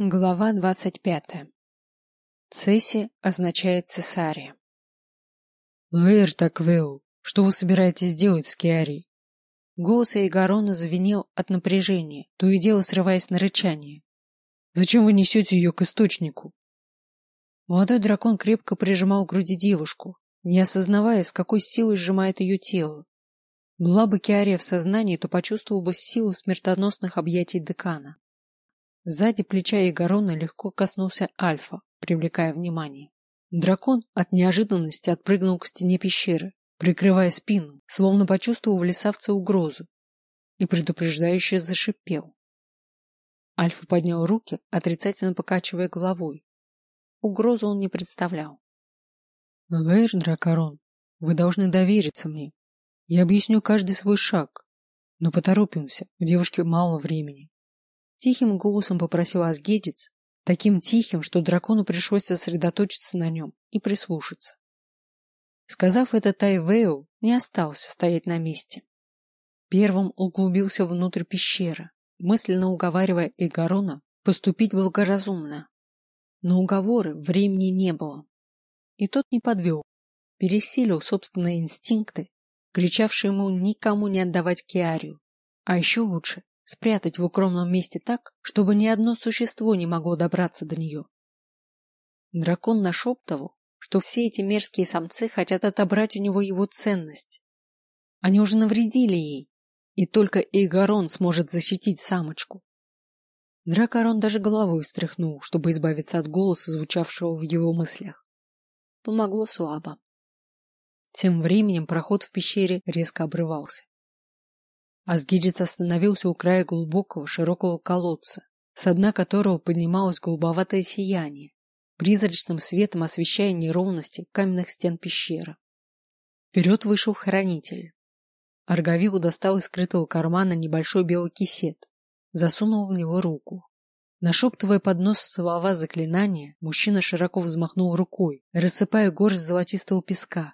Глава двадцать пятая. Цесси означает цесария. Лэр Таквеу, что вы собираетесь делать с Киарией? Голос Эйгарона звенел от напряжения, то и дело срываясь на рычание. Зачем вы несете ее к источнику? Молодой дракон крепко прижимал к груди девушку, не осознавая, с какой силой сжимает ее тело. Была бы Киария в сознании, то почувствовал бы силу смертоносных объятий декана. Сзади плеча Игорона легко коснулся Альфа, привлекая внимание. Дракон от неожиданности отпрыгнул к стене пещеры, прикрывая спину, словно почувствовал в лесавце угрозу, и предупреждающе зашипел. Альфа поднял руки, отрицательно покачивая головой. Угрозу он не представлял. Лэр Дракорон, вы должны довериться мне. Я объясню каждый свой шаг. Но поторопимся, у девушки мало времени. Тихим голосом попросил Асгедец, таким тихим, что дракону пришлось сосредоточиться на нем и прислушаться. Сказав это, Тайвею не остался стоять на месте. Первым углубился внутрь пещеры, мысленно уговаривая Эгарона поступить благоразумно. Но уговоры времени не было. И тот не подвел, пересилил собственные инстинкты, кричавшие ему никому не отдавать Киарию, а еще лучше спрятать в укромном месте так, чтобы ни одно существо не могло добраться до нее. Дракон нашептывал, что все эти мерзкие самцы хотят отобрать у него его ценность. Они уже навредили ей, и только Эйгарон сможет защитить самочку. Дракорон даже головой встряхнул, чтобы избавиться от голоса, звучавшего в его мыслях. Помогло слабо. Тем временем проход в пещере резко обрывался. Асгидец остановился у края глубокого широкого колодца, с дна которого поднималось голубоватое сияние, призрачным светом освещая неровности каменных стен пещеры. Вперед вышел хранитель. Аргавилу достал из скрытого кармана небольшой белый кисет, засунул в него руку. Нашептывая под нос слова заклинания, мужчина широко взмахнул рукой, рассыпая горсть золотистого песка.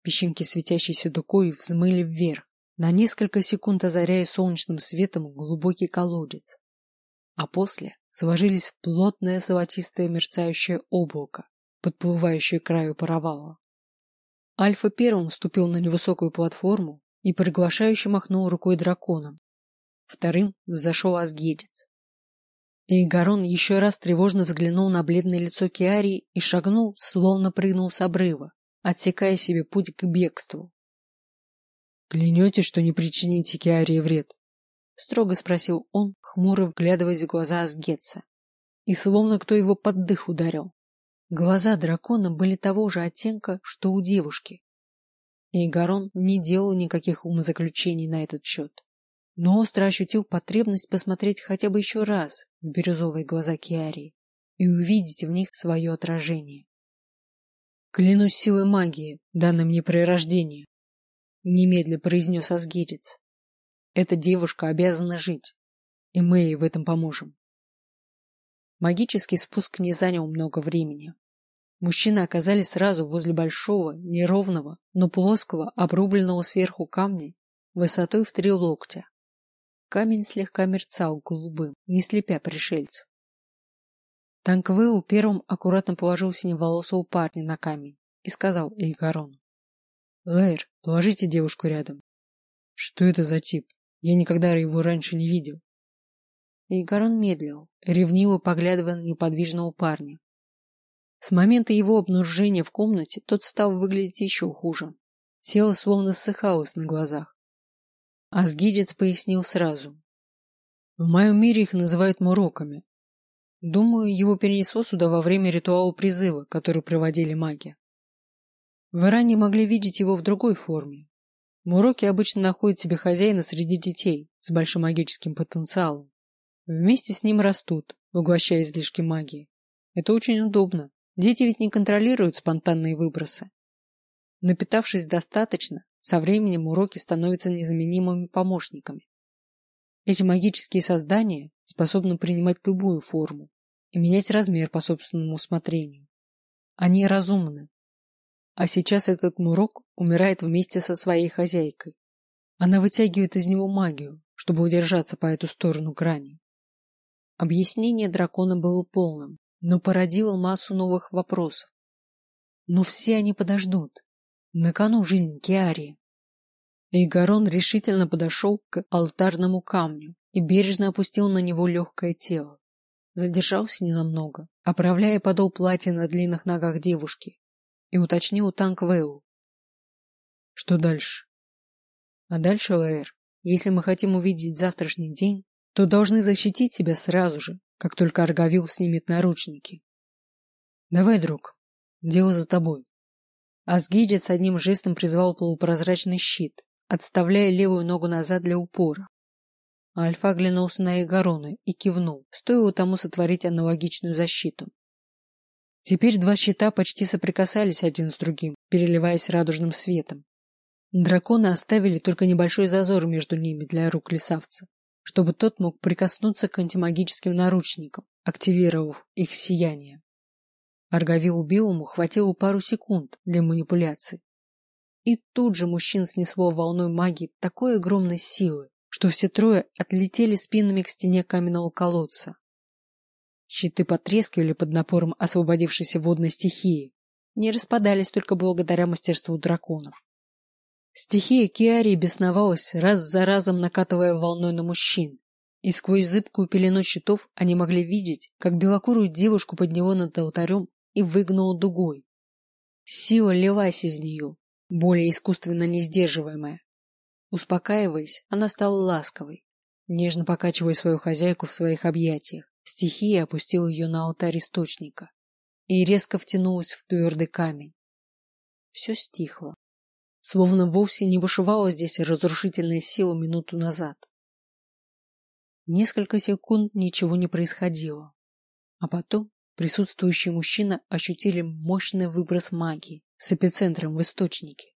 Песчинки, светящиеся дукой, взмыли вверх, на несколько секунд озаряя солнечным светом глубокий колодец, а после сложились в плотное золотистое мерцающее облако, подплывающее к краю паровала. Альфа первым ступил на невысокую платформу и приглашающе махнул рукой драконом. Вторым взошел Асгирец. Эйгарон еще раз тревожно взглянул на бледное лицо Киарии и шагнул, словно прыгнул с обрыва, отсекая себе путь к бегству. Клянете, что не причините Киарии вред? Строго спросил он, хмуро вглядываясь в глаза Асгетса. И словно кто его под дых ударил. Глаза дракона были того же оттенка, что у девушки. И Гарон не делал никаких умозаключений на этот счет, но остро ощутил потребность посмотреть хотя бы еще раз в бирюзовые глаза Киарии и увидеть в них свое отражение. Клянусь силой магии, данной мне при рождении, немедля произнес Асгирец. Эта девушка обязана жить, и мы ей в этом поможем. Магический спуск не занял много времени. Мужчины оказались сразу возле большого, неровного, но плоского, обрубленного сверху камня высотой в три локтя. Камень слегка мерцал голубым, не слепя пришельцев. Танквеу первым аккуратно положил синеволосого парня на камень и сказал Эйгарону. Лэйр, положите девушку рядом. Что это за тип? Я никогда его раньше не видел. Игорон медлил, ревниво поглядывая на неподвижного парня. С момента его обнаружения в комнате тот стал выглядеть еще хуже. Тело словно ссыхалось на глазах. Асгидец пояснил сразу. В моем мире их называют муроками. Думаю, его перенесло сюда во время ритуала призыва, который проводили маги. Вы ранее могли видеть его в другой форме. Муроки обычно находят себе хозяина среди детей с большим магическим потенциалом. Вместе с ним растут, угощая излишки магии. Это очень удобно. Дети ведь не контролируют спонтанные выбросы. Напитавшись достаточно, со временем уроки становятся незаменимыми помощниками. Эти магические создания способны принимать любую форму и менять размер по собственному усмотрению. Они разумны, а сейчас этот мурок умирает вместе со своей хозяйкой. Она вытягивает из него магию, чтобы удержаться по эту сторону грани. Объяснение дракона было полным, но породило массу новых вопросов. Но все они подождут. На кону жизнь Киари. Эйгарон решительно подошел к алтарному камню и бережно опустил на него легкое тело. Задержался ненамного, оправляя подол платья на длинных ногах девушки, и уточнил у Танквейл. Что дальше? А дальше, Лаэр, если мы хотим увидеть завтрашний день, то должны защитить себя сразу же, как только Аргавил снимет наручники. Давай, друг, дело за тобой. Асгидец одним жестом призвал полупрозрачный щит, отставляя левую ногу назад для упора. Альфа оглянулся на Эгорона и кивнул, стоило тому сотворить аналогичную защиту. Теперь два щита почти соприкасались один с другим, переливаясь радужным светом. Драконы оставили только небольшой зазор между ними для рук лесавца, чтобы тот мог прикоснуться к антимагическим наручникам, активировав их сияние. Аргавилу Белому хватило пару секунд для манипуляций. И тут же мужчин снесло волной магии такой огромной силы, что все трое отлетели спинами к стене каменного колодца. Щиты потрескивали под напором освободившейся водной стихии, не распадались только благодаря мастерству драконов. Стихия Киарии бесновалась, раз за разом накатывая волной на мужчин, и сквозь зыбкую пелену щитов они могли видеть, как белокурую девушку подняло над алтарем и выгнуло дугой. Сила лилась из нее, более искусственно не сдерживаемая. Успокаиваясь, она стала ласковой, нежно покачивая свою хозяйку в своих объятиях. Стихия опустила ее на алтарь источника и резко втянулась в твердый камень. Все стихло, словно вовсе не вышивала здесь разрушительная сила минуту назад. Несколько секунд ничего не происходило, а потом присутствующие мужчины ощутили мощный выброс магии с эпицентром в источнике.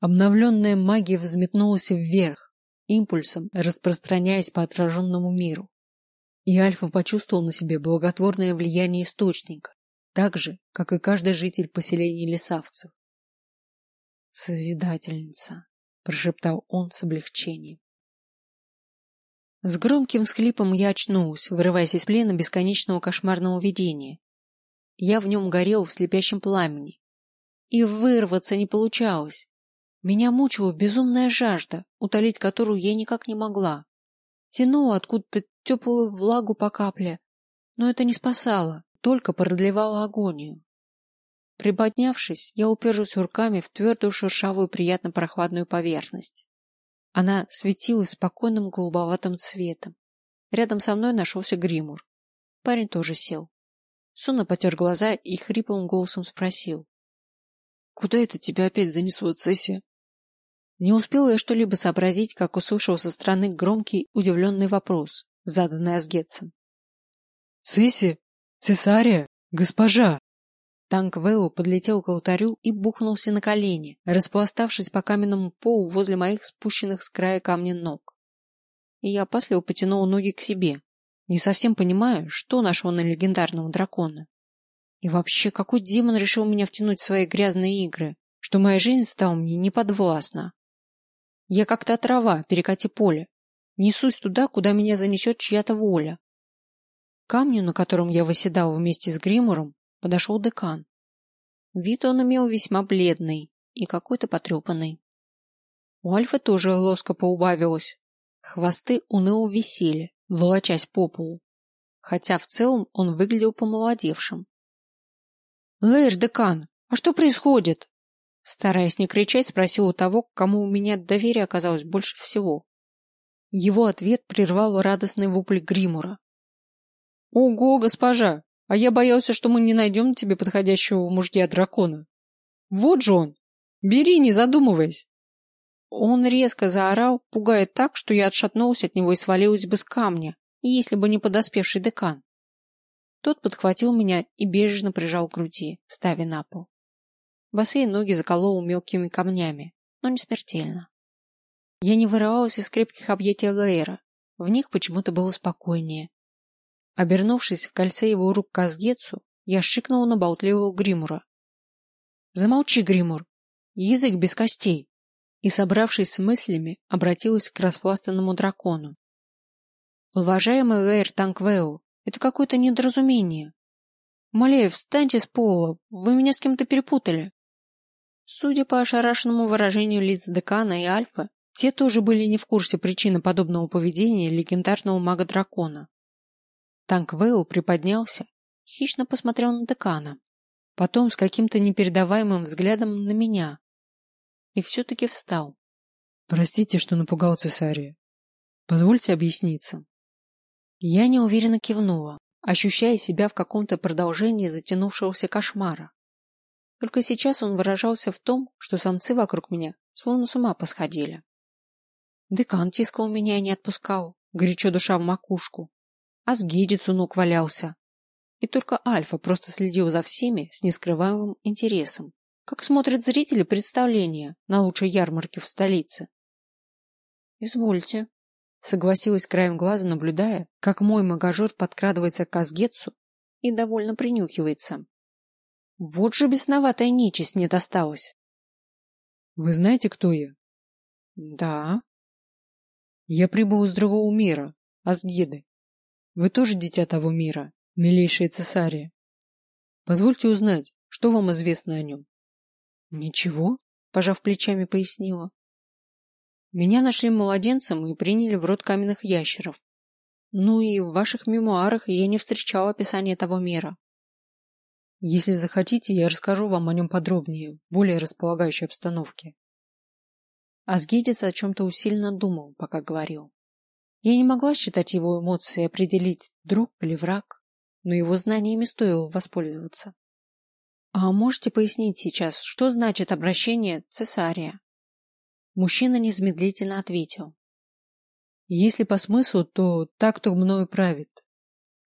Обновленная магия взметнулась вверх, импульсом распространяясь по отраженному миру. И Альфа почувствовал на себе благотворное влияние источника, так же, как и каждый житель поселения лесавцев. «Созидательница», — прошептал он с облегчением. С громким всхлипом я очнулась, вырываясь из плена бесконечного кошмарного видения. Я в нем горел в слепящем пламени. И вырваться не получалось. Меня мучила безумная жажда, утолить которую я никак не могла. Тянула откуда-то теплую влагу по капле, но это не спасало, только продлевало агонию. Приподнявшись, я уперлась руками в твердую шершавую приятно прохладную поверхность. Она светилась спокойным голубоватым цветом. Рядом со мной нашелся гримур. Парень тоже сел. Суна потер глаза и хриплым голосом спросил. — Куда это тебя опять занесло, Цесси? Не успела я что-либо сообразить, как услышал со стороны громкий, удивленный вопрос, заданный Асгетцем. — Цесси? Цесария? Госпожа? Танк Вэллу подлетел к алтарю и бухнулся на колени, распластавшись по каменному полу возле моих спущенных с края камня ног. И я опасливо потянул ноги к себе, не совсем понимая, что нашел на легендарного дракона. И вообще, какой демон решил меня втянуть в свои грязные игры, что моя жизнь стала мне неподвластна? Я как-то трава, перекати поле. Несусь туда, куда меня занесет чья-то воля. Камню, на котором я выседал вместе с Гримуром, подошел декан. Вид он имел весьма бледный и какой-то потрепанный. У Альфы тоже лоска поубавилась. Хвосты уныло висели, волочась по полу. Хотя в целом он выглядел помолодевшим. — Лэш, декан, а что происходит? Стараясь не кричать, спросил у того, кому у меня доверие оказалось больше всего. Его ответ прервал радостный вопль Гримура. — Ого, госпожа! А я боялся, что мы не найдем тебе подходящего мужья дракона. Вот же он! Бери, не задумываясь! Он резко заорал, пугая так, что я отшатнулась от него и свалилась бы с камня, если бы не подоспевший декан. Тот подхватил меня и бережно прижал к груди, ставя на пол. Босые ноги заколол мелкими камнями, но не смертельно. Я не вырывалась из крепких объятий Лейра. В них почему-то было спокойнее. Обернувшись в кольце его рук к Азгецу, я шикнула на болтливого Гримура. «Замолчи, Гримур! Язык без костей!» И, собравшись с мыслями, обратилась к распластанному дракону. Уважаемый Лэйр Танквео, это какое-то недоразумение. Умоляю, встаньте с пола, вы меня с кем-то перепутали. Судя по ошарашенному выражению лиц декана и Альфа, те тоже были не в курсе причины подобного поведения легендарного мага-дракона. Танквео приподнялся, хищно посмотрел на декана, потом с каким-то непередаваемым взглядом на меня. И все-таки встал. Простите, что напугал цесария. Позвольте объясниться. Я неуверенно кивнула, ощущая себя в каком-то продолжении затянувшегося кошмара. Только сейчас он выражался в том, что самцы вокруг меня словно с ума посходили. Декан тискал меня и не отпускал, горячо душа в макушку. А сгидец у ног валялся. И только Альфа просто следил за всеми с нескрываемым интересом, как смотрят зрители представления на лучшей ярмарке в столице. «Извольте», — согласилась краем глаза, наблюдая, как мой магажор подкрадывается к Азгетсу и довольно принюхивается. Вот же бесноватая нечисть мне досталась. Вы знаете, кто я? Да. Я прибыл из другого мира, Асгеды. Вы тоже дитя того мира, милейшая цесария. Позвольте узнать, что вам известно о нем? Ничего, пожав плечами, пояснила. Меня нашли младенцем и приняли в род каменных ящеров. Ну и в ваших мемуарах я не встречал описания того мира. Если захотите, я расскажу вам о нем подробнее, в более располагающей обстановке. Асгидец о чем-то усиленно думал, пока говорил. Я не могла считать его эмоции определить, друг или враг, но его знаниями стоило воспользоваться. А можете пояснить сейчас, что значит обращение цесария? Мужчина незамедлительно ответил. Если по смыслу, то так, кто мною правит.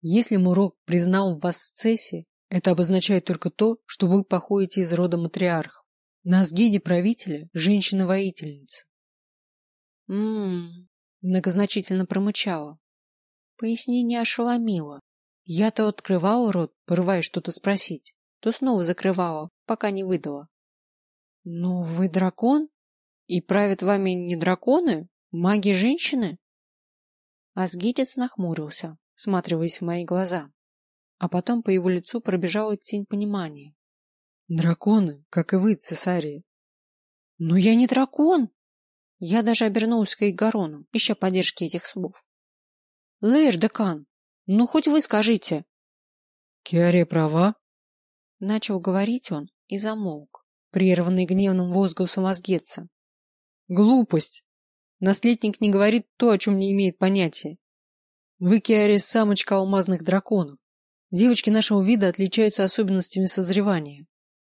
Если Мурок признал вас в цессе, это обозначает только то, что вы походите из рода матриархов. На сгиде правителя – женщина-воительница. Ммм, многозначительно промычала. Пояснение ошеломило. Я то открывала рот, порываясь что-то спросить, то снова закрывала, пока не выдала. — Ну, вы дракон? И правят вами не драконы? Маги-женщины? Асгидец нахмурился, всматриваясь в мои глаза а потом по его лицу пробежала тень понимания. Драконы, как и вы, цесарии. Но я не дракон! Я даже обернулась к Игорону, ища поддержки этих слов. Лейр, декан, ну хоть вы скажите. Киария права? Начал говорить он и замолк, прерванный гневным возгласом Азгетца. Глупость! Наследник не говорит то, о чем не имеет понятия. Вы, Киария, самочка алмазных драконов. Девочки нашего вида отличаются особенностями созревания.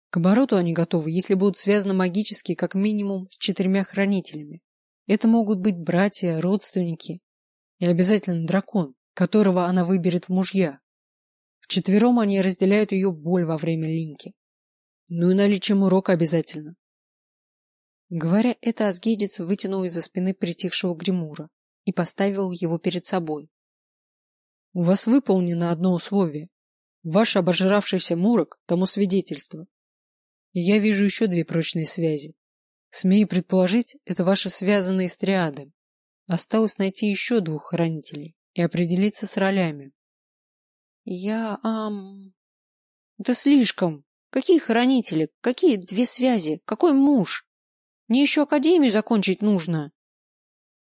К обороту они готовы, если будут связаны магически как минимум с четырьмя хранителями. Это могут быть братья, родственники и обязательно дракон, которого она выберет в мужья. Вчетвером они разделяют ее боль во время линьки. Ну и наличием урока обязательно. Говоря это, Асгедец вытянул из-за спины притихшего гримура и поставил его перед собой. У вас выполнено одно условие. Ваш обожравшийся Мурок тому свидетельство. И я вижу еще две прочные связи. Смею предположить, это ваши связанные с триады. Осталось найти еще двух хранителей и определиться с ролями. Я, ам... Да слишком. Какие хранители? Какие две связи? Какой муж? Мне еще академию закончить нужно.